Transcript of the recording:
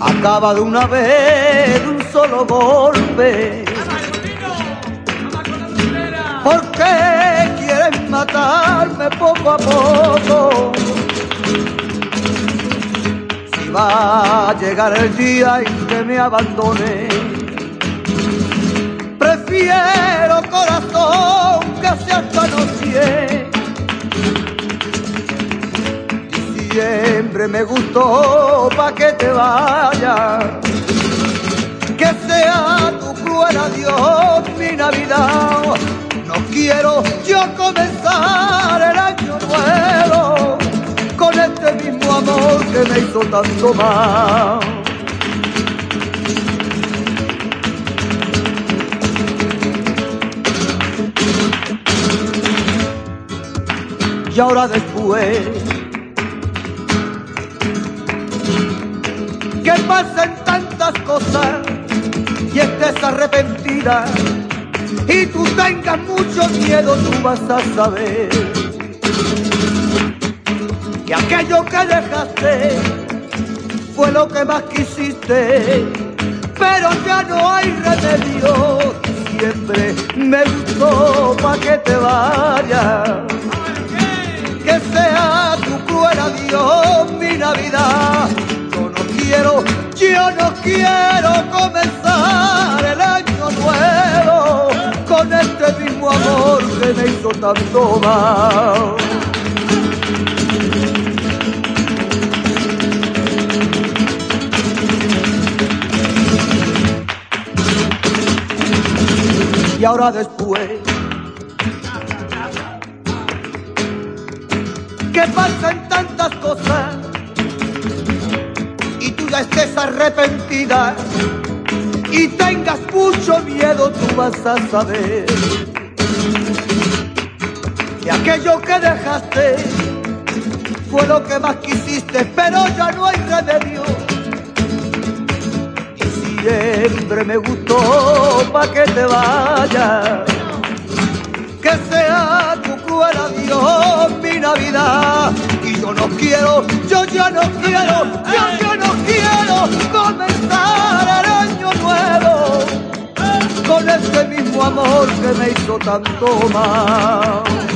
acaba de una vez un solo golpe. ¿Por qué quieren matarme poco a poco? Si va a llegar el día en que me abandone, prefiero corazón que se hasta. Me gustó pa' que te vayas que sea tu cruel adiós mi Navidad. No quiero yo comenzar el año nuevo con este mismo amor que me hizo tanto mal. Y ahora después pasen tantas cosas y estés arrepentida y tú tengas mucho miedo, tú vas a saber que aquello que dejaste fue lo que más quisiste, pero ya no hay remedio. Siempre me gustó pa' que te vayas, no quiero comenzar el año nuevo con este mismo amor que me hizo tanto mal. Y ahora después que pasan tantas cosas estés arrepentida y tengas mucho miedo, tú vas a saber que aquello que dejaste fue lo que más quisiste, pero ya no hay remedio. Y siempre me gustó pa' que te vayas, mismo amor que me hizo tanto mal.